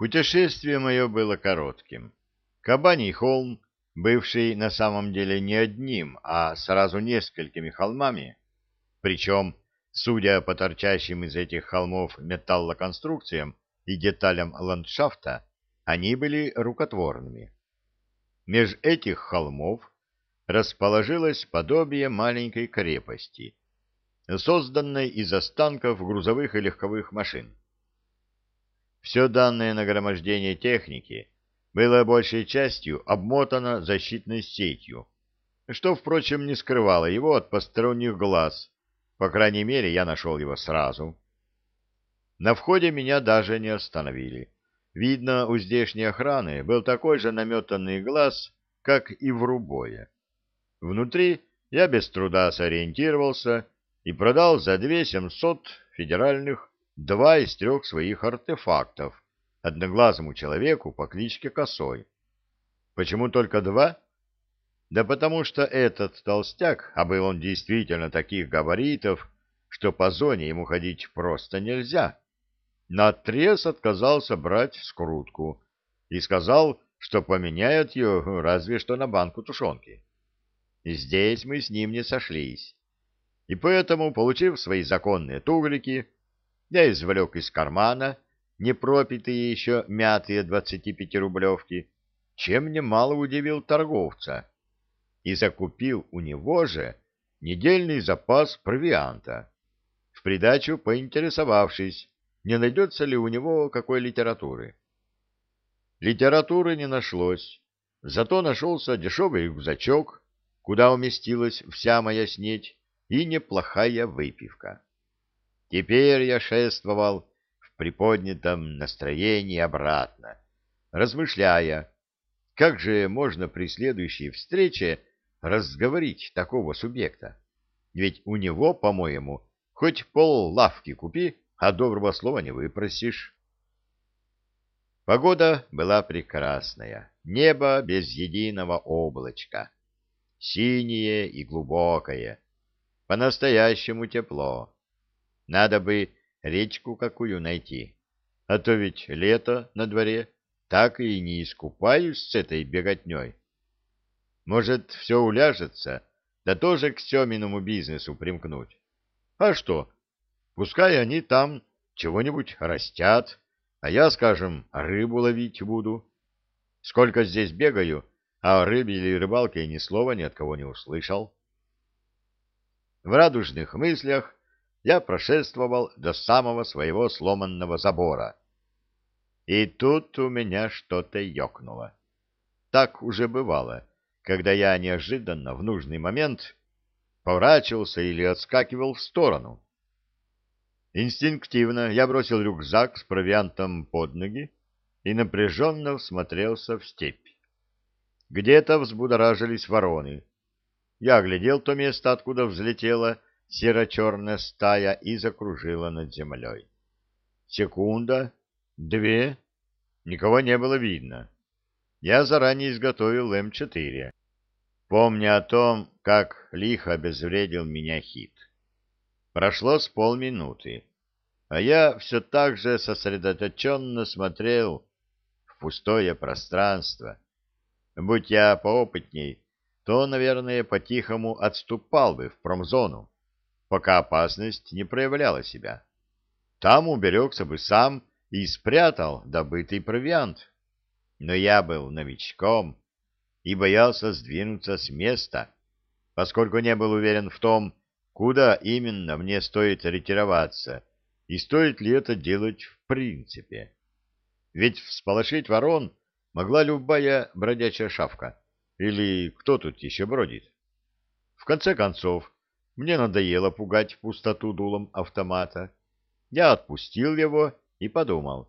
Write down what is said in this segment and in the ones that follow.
Путешествие мое было коротким. Кабаний холм, бывший на самом деле не одним, а сразу несколькими холмами, причем, судя по торчащим из этих холмов металлоконструкциям и деталям ландшафта, они были рукотворными. Меж этих холмов расположилось подобие маленькой крепости, созданной из останков грузовых и легковых машин. Все данное нагромождение техники было большей частью обмотано защитной сетью, что, впрочем, не скрывало его от посторонних глаз. По крайней мере, я нашел его сразу. На входе меня даже не остановили. Видно, у здешней охраны был такой же наметанный глаз, как и в Рубое. Внутри я без труда сориентировался и продал за две семьсот федеральных два из трех своих артефактов одноглазому человеку по кличке Косой. Почему только два? Да потому что этот толстяк, а был он действительно таких габаритов, что по зоне ему ходить просто нельзя, наотрез отказался брать скрутку и сказал, что поменяет ее разве что на банку тушенки. Здесь мы с ним не сошлись. И поэтому, получив свои законные тугрики, я извлек из кармана непропитые еще мятые двадцати пятирублевки, чем немало удивил торговца, и закупил у него же недельный запас провианта, в придачу поинтересовавшись, не найдется ли у него какой литературы. Литературы не нашлось, зато нашелся дешевый рюкзачок, куда уместилась вся моя снеть и неплохая выпивка. Теперь я шествовал в приподнятом настроении обратно, размышляя, как же можно при следующей встрече разговорить такого субъекта? Ведь у него, по-моему, хоть пол лавки купи, а доброго слова не выпросишь. Погода была прекрасная, небо без единого облачка, синее и глубокое, по-настоящему тепло. Надо бы речку какую найти, а то ведь лето на дворе, так и не искупаюсь с этой беготней. Может, все уляжется, да тоже к Семиному бизнесу примкнуть. А что, пускай они там чего-нибудь растят, а я, скажем, рыбу ловить буду. Сколько здесь бегаю, а о рыбе или рыбалке ни слова ни от кого не услышал. В радужных мыслях я прошествовал до самого своего сломанного забора. И тут у меня что-то ёкнуло. Так уже бывало, когда я неожиданно в нужный момент поворачивался или отскакивал в сторону. Инстинктивно я бросил рюкзак с провиантом под ноги и напряженно всмотрелся в степь. Где-то взбудоражились вороны. Я оглядел то место, откуда взлетела серо-черная стая и закружила над землей. Секунда, две, никого не было видно. Я заранее изготовил М4, помня о том, как лихо обезвредил меня хит. Прошло с полминуты, а я все так же сосредоточенно смотрел в пустое пространство. Будь я поопытней, то, наверное, по-тихому отступал бы в промзону пока опасность не проявляла себя. Там уберегся бы сам и спрятал добытый провиант. Но я был новичком и боялся сдвинуться с места, поскольку не был уверен в том, куда именно мне стоит ретироваться и стоит ли это делать в принципе. Ведь всполошить ворон могла любая бродячая шавка, или кто тут еще бродит. В конце концов, мне надоело пугать пустоту дулом автомата. Я отпустил его и подумал,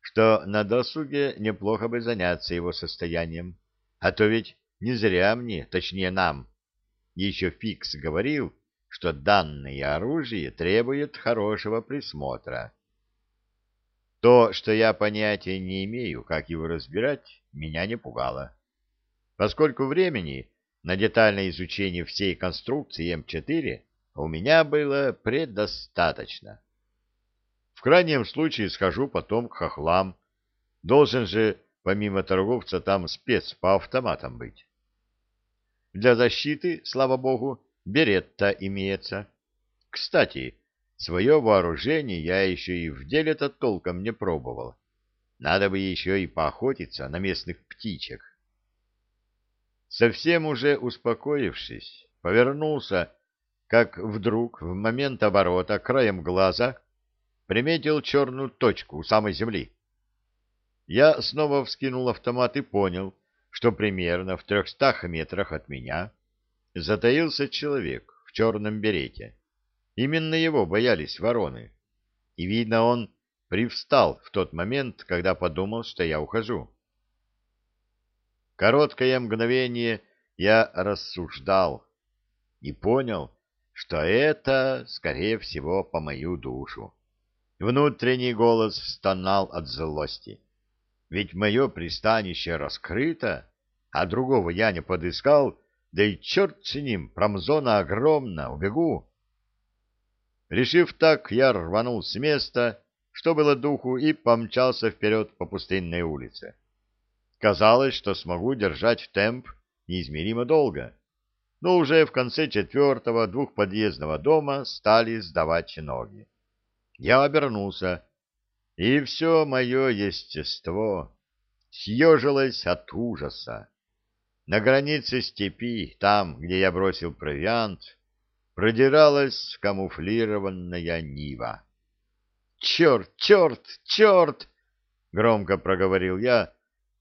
что на досуге неплохо бы заняться его состоянием. А то ведь не зря мне, точнее нам, еще Фикс говорил, что данное оружие требует хорошего присмотра. То, что я понятия не имею, как его разбирать, меня не пугало. Поскольку времени на детальное изучение всей конструкции М4 у меня было предостаточно. В крайнем случае схожу потом к хохлам, Должен же, помимо торговца, там спец по автоматам быть. Для защиты, слава богу, беретта имеется. Кстати, свое вооружение я еще и в деле-то толком не пробовал. Надо бы еще и поохотиться на местных птичек. Совсем уже успокоившись, повернулся, как вдруг в момент оборота краем глаза приметил черную точку у самой земли. Я снова вскинул автомат и понял, что примерно в трехстах метрах от меня затаился человек в черном берете. Именно его боялись вороны. И, видно, он привстал в тот момент, когда подумал, что я ухожу. Короткое мгновение я рассуждал и понял, что это, скорее всего, по мою душу. Внутренний голос стонал от злости. Ведь мое пристанище раскрыто, а другого я не подыскал, да и черт с ним, промзона огромна, убегу. Решив так, я рванул с места, что было духу, и помчался вперед по пустынной улице. Казалось, что смогу держать темп неизмеримо долго, но уже в конце четвертого двухподъездного дома стали сдавать ноги. Я обернулся и все мое естество съежилось от ужаса. На границе степи, там, где я бросил провиант, продиралась камуфлированная Нива. «Черт, черт, черт!» — громко проговорил я,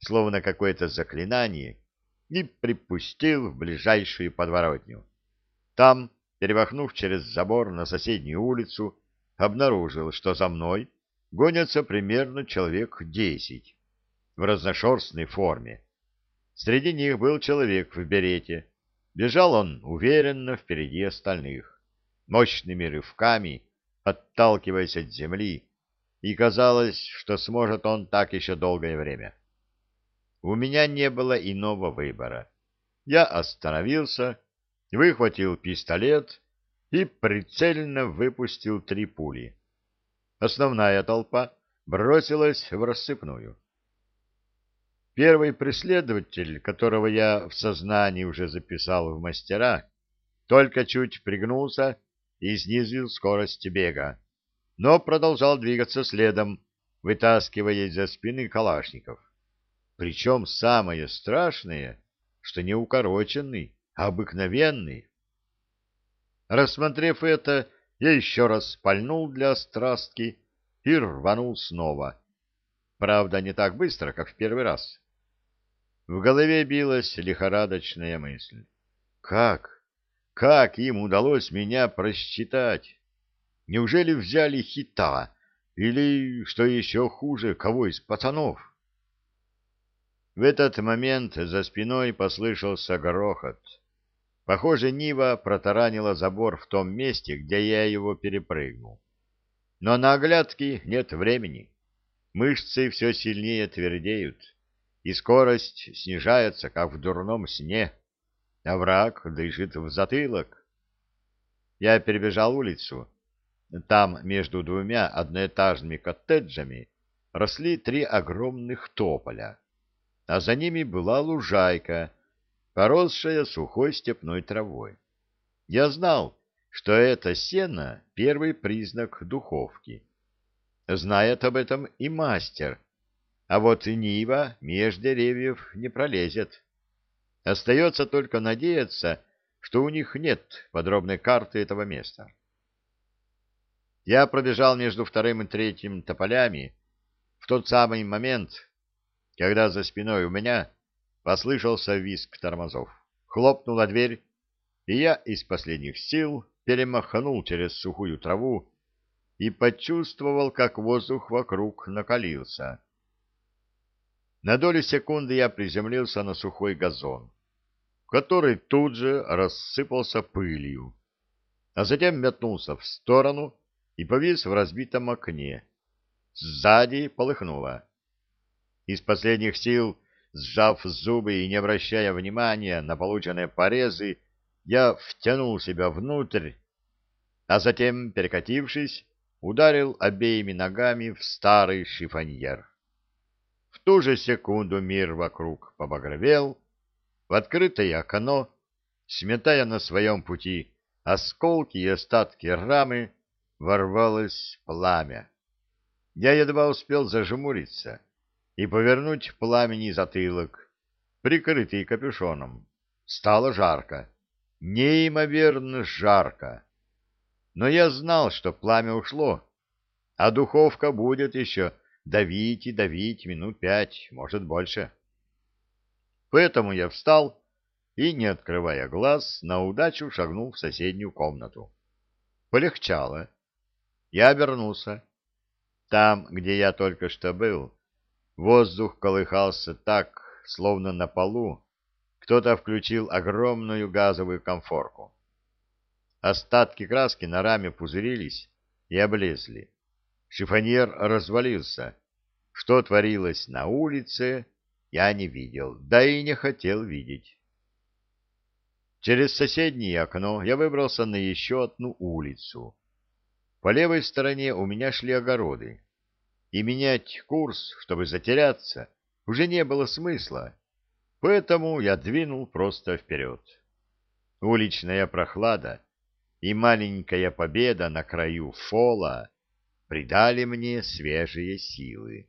словно какое-то заклинание, и припустил в ближайшую подворотню. Там, перемахнув через забор на соседнюю улицу, обнаружил, что за мной гонятся примерно человек десять в разношерстной форме. Среди них был человек в берете. Бежал он уверенно впереди остальных, мощными рывками, отталкиваясь от земли, и казалось, что сможет он так еще долгое время. У меня не было иного выбора. Я остановился, выхватил пистолет и прицельно выпустил три пули. Основная толпа бросилась в рассыпную. Первый преследователь, которого я в сознании уже записал в мастера, только чуть пригнулся и снизил скорость бега, но продолжал двигаться следом, вытаскивая из-за спины калашников. Причем самое страшное, что не укороченный, а обыкновенный. Рассмотрев это, я еще раз пальнул для страстки и рванул снова. Правда, не так быстро, как в первый раз. В голове билась лихорадочная мысль. Как? Как им удалось меня просчитать? Неужели взяли хита? Или, что еще хуже, кого из пацанов? В этот момент за спиной послышался грохот. Похоже, Нива протаранила забор в том месте, где я его перепрыгнул. Но на оглядки нет времени. Мышцы все сильнее твердеют, и скорость снижается, как в дурном сне, а враг дышит в затылок. Я перебежал улицу. Там, между двумя одноэтажными коттеджами, росли три огромных тополя, а за ними была лужайка — поросшая сухой степной травой. Я знал, что это сено — первый признак духовки. Знает об этом и мастер, а вот Нива меж деревьев не пролезет. Остается только надеяться, что у них нет подробной карты этого места. Я пробежал между вторым и третьим тополями в тот самый момент, когда за спиной у меня Послышался визг тормозов. Хлопнула дверь, и я из последних сил перемахнул через сухую траву и почувствовал, как воздух вокруг накалился. На долю секунды я приземлился на сухой газон, который тут же рассыпался пылью, а затем метнулся в сторону и повис в разбитом окне. Сзади полыхнуло. Из последних сил Сжав зубы и не обращая внимания на полученные порезы, я втянул себя внутрь, а затем, перекатившись, ударил обеими ногами в старый шифоньер. В ту же секунду мир вокруг побагровел, в открытое окно, сметая на своем пути осколки и остатки рамы, ворвалось пламя. Я едва успел зажмуриться и повернуть пламени затылок, прикрытый капюшоном. Стало жарко, неимоверно жарко. Но я знал, что пламя ушло, а духовка будет еще давить и давить минут пять, может, больше. Поэтому я встал и, не открывая глаз, на удачу шагнул в соседнюю комнату. Полегчало. Я обернулся. Там, где я только что был, воздух колыхался так, словно на полу кто-то включил огромную газовую конфорку. Остатки краски на раме пузырились и облезли. Шифоньер развалился. Что творилось на улице, я не видел, да и не хотел видеть. Через соседнее окно я выбрался на еще одну улицу. По левой стороне у меня шли огороды, и менять курс, чтобы затеряться, уже не было смысла, поэтому я двинул просто вперед. Уличная прохлада и маленькая победа на краю фола придали мне свежие силы.